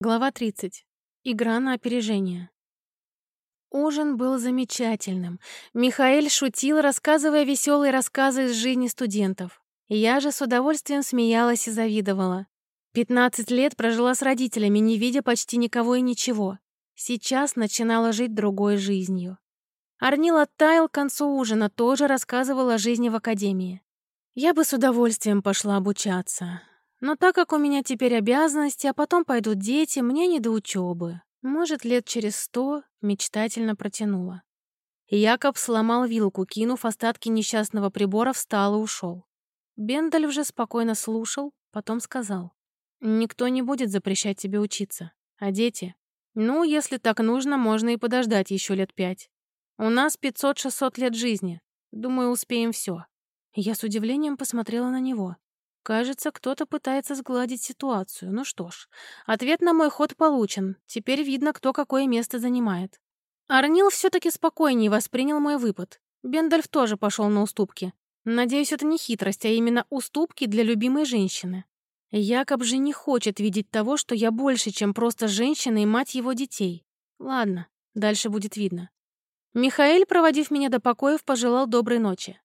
Глава 30. Игра на опережение. Ужин был замечательным. Михаэль шутил, рассказывая веселые рассказы из жизни студентов. Я же с удовольствием смеялась и завидовала. 15 лет прожила с родителями, не видя почти никого и ничего. Сейчас начинала жить другой жизнью. Арнил оттаял к концу ужина, тоже рассказывал о жизни в академии. Я бы с удовольствием пошла обучаться. Но так как у меня теперь обязанности, а потом пойдут дети, мне не до учебы. Может, лет через сто мечтательно протянула. Якоб сломал вилку, кинув остатки несчастного прибора, встал и ушел. Бендель уже спокойно слушал, потом сказал. «Никто не будет запрещать тебе учиться. А дети? Ну, если так нужно, можно и подождать еще лет пять. У нас 500-600 лет жизни. Думаю, успеем все». Я с удивлением посмотрела на него. Кажется, кто-то пытается сгладить ситуацию. Ну что ж, ответ на мой ход получен. Теперь видно, кто какое место занимает. Арнил все-таки спокойнее воспринял мой выпад. Бендальф тоже пошел на уступки. Надеюсь, это не хитрость, а именно уступки для любимой женщины. Якоб же не хочет видеть того, что я больше, чем просто женщина и мать его детей. Ладно, дальше будет видно. Михаил, проводив меня до покоев, пожелал доброй ночи.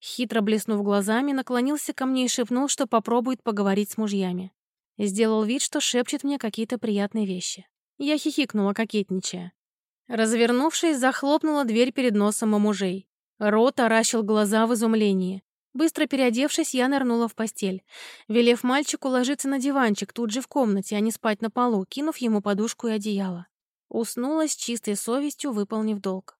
Хитро блеснув глазами, наклонился ко мне и шепнул, что попробует поговорить с мужьями. Сделал вид, что шепчет мне какие-то приятные вещи. Я хихикнула, кокетничая. Развернувшись, захлопнула дверь перед носом у мужей. Рот оращил глаза в изумлении. Быстро переодевшись, я нырнула в постель, велев мальчику ложиться на диванчик тут же в комнате, а не спать на полу, кинув ему подушку и одеяло. Уснула с чистой совестью, выполнив долг.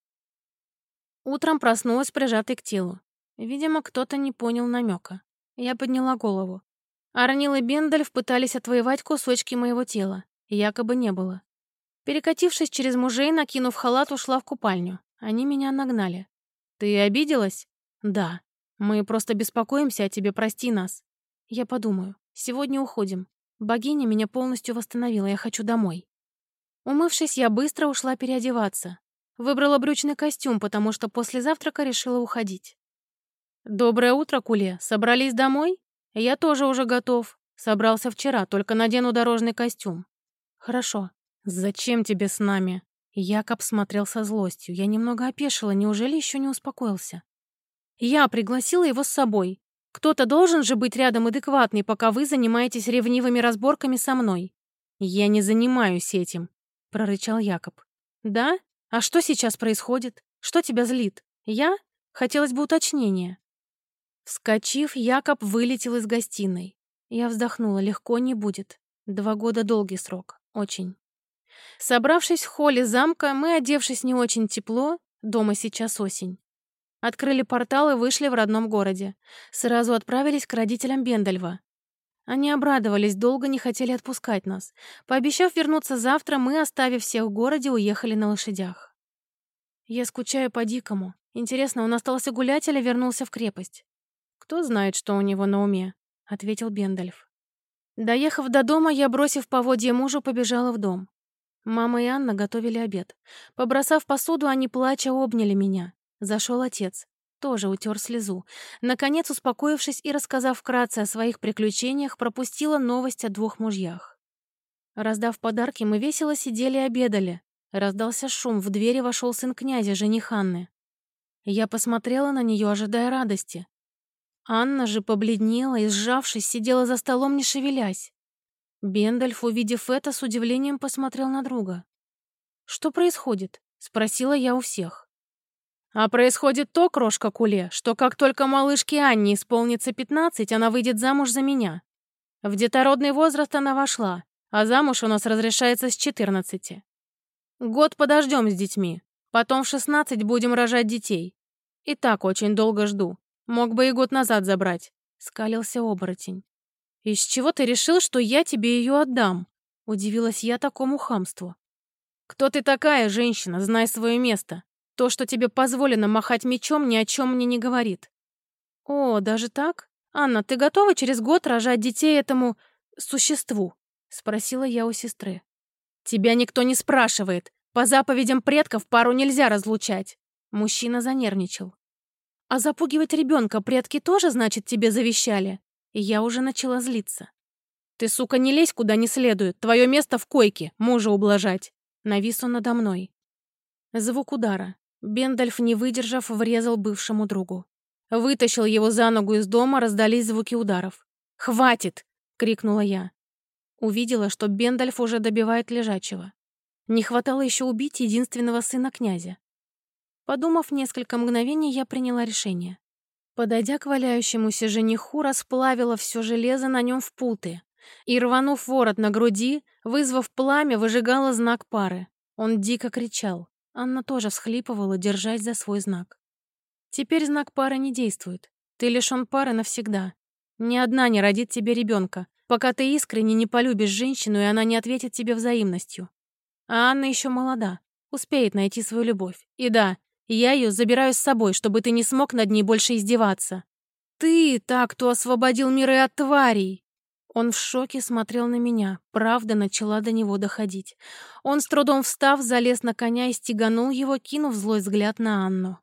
Утром проснулась прижатой к телу. Видимо, кто-то не понял намека. Я подняла голову. Арнил и Бендальф пытались отвоевать кусочки моего тела. Якобы не было. Перекатившись через мужей, накинув халат, ушла в купальню. Они меня нагнали. «Ты обиделась?» «Да. Мы просто беспокоимся о тебе, прости нас». «Я подумаю. Сегодня уходим. Богиня меня полностью восстановила, я хочу домой». Умывшись, я быстро ушла переодеваться. Выбрала брючный костюм, потому что после завтрака решила уходить. «Доброе утро, Куле. Собрались домой? Я тоже уже готов. Собрался вчера, только надену дорожный костюм». «Хорошо. Зачем тебе с нами?» Якоб смотрел со злостью. Я немного опешила, неужели еще не успокоился? «Я пригласила его с собой. Кто-то должен же быть рядом адекватный, пока вы занимаетесь ревнивыми разборками со мной». «Я не занимаюсь этим», — прорычал Якоб. «Да? А что сейчас происходит? Что тебя злит? Я? Хотелось бы уточнения». Вскочив, Якоб вылетел из гостиной. Я вздохнула, легко не будет. Два года долгий срок, очень. Собравшись в холле замка, мы, одевшись не очень тепло, дома сейчас осень, открыли портал и вышли в родном городе. Сразу отправились к родителям Бендальва. Они обрадовались, долго не хотели отпускать нас. Пообещав вернуться завтра, мы, оставив всех в городе, уехали на лошадях. Я скучаю по-дикому. Интересно, он остался гулять или вернулся в крепость? «Кто знает, что у него на уме?» — ответил Бендальф. Доехав до дома, я, бросив поводья мужу, побежала в дом. Мама и Анна готовили обед. Побросав посуду, они, плача, обняли меня. Зашел отец. Тоже утер слезу. Наконец, успокоившись и рассказав вкратце о своих приключениях, пропустила новость о двух мужьях. Раздав подарки, мы весело сидели и обедали. Раздался шум, в двери вошел сын князя, жених Анны. Я посмотрела на нее, ожидая радости. Анна же побледнела и, сжавшись, сидела за столом, не шевелясь. Бендальф, увидев это, с удивлением посмотрел на друга. «Что происходит?» — спросила я у всех. «А происходит то, крошка Куле, что как только малышке Анне исполнится пятнадцать, она выйдет замуж за меня. В детородный возраст она вошла, а замуж у нас разрешается с четырнадцати. Год подождем с детьми, потом в шестнадцать будем рожать детей. И так очень долго жду. Мог бы и год назад забрать», — скалился оборотень. «Из чего ты решил, что я тебе ее отдам?» — удивилась я такому хамству. «Кто ты такая, женщина? Знай свое место. То, что тебе позволено махать мечом, ни о чем мне не говорит». «О, даже так? Анна, ты готова через год рожать детей этому... существу?» — спросила я у сестры. «Тебя никто не спрашивает. По заповедям предков пару нельзя разлучать». Мужчина занервничал. А запугивать ребенка предки тоже, значит, тебе завещали? И я уже начала злиться. Ты, сука, не лезь куда не следует. Твое место в койке, мужа ублажать. Навис он надо мной. Звук удара. Бендальф, не выдержав, врезал бывшему другу. Вытащил его за ногу из дома, раздались звуки ударов. «Хватит!» — крикнула я. Увидела, что Бендальф уже добивает лежачего. Не хватало еще убить единственного сына князя. Подумав несколько мгновений, я приняла решение. Подойдя к валяющемуся жениху, расплавила все железо на нем в путы и, рванув ворот на груди, вызвав пламя, выжигала знак пары. Он дико кричал. Анна тоже всхлипывала, держась за свой знак. Теперь знак пары не действует. Ты лишён пары навсегда. Ни одна не родит тебе ребенка, пока ты искренне не полюбишь женщину, и она не ответит тебе взаимностью. А Анна еще молода, успеет найти свою любовь. И да, я ее забираю с собой, чтобы ты не смог над ней больше издеваться. Ты так, кто освободил миры от тварей. Он в шоке смотрел на меня. Правда начала до него доходить. Он с трудом встав, залез на коня и стеганул его, кинув злой взгляд на Анну.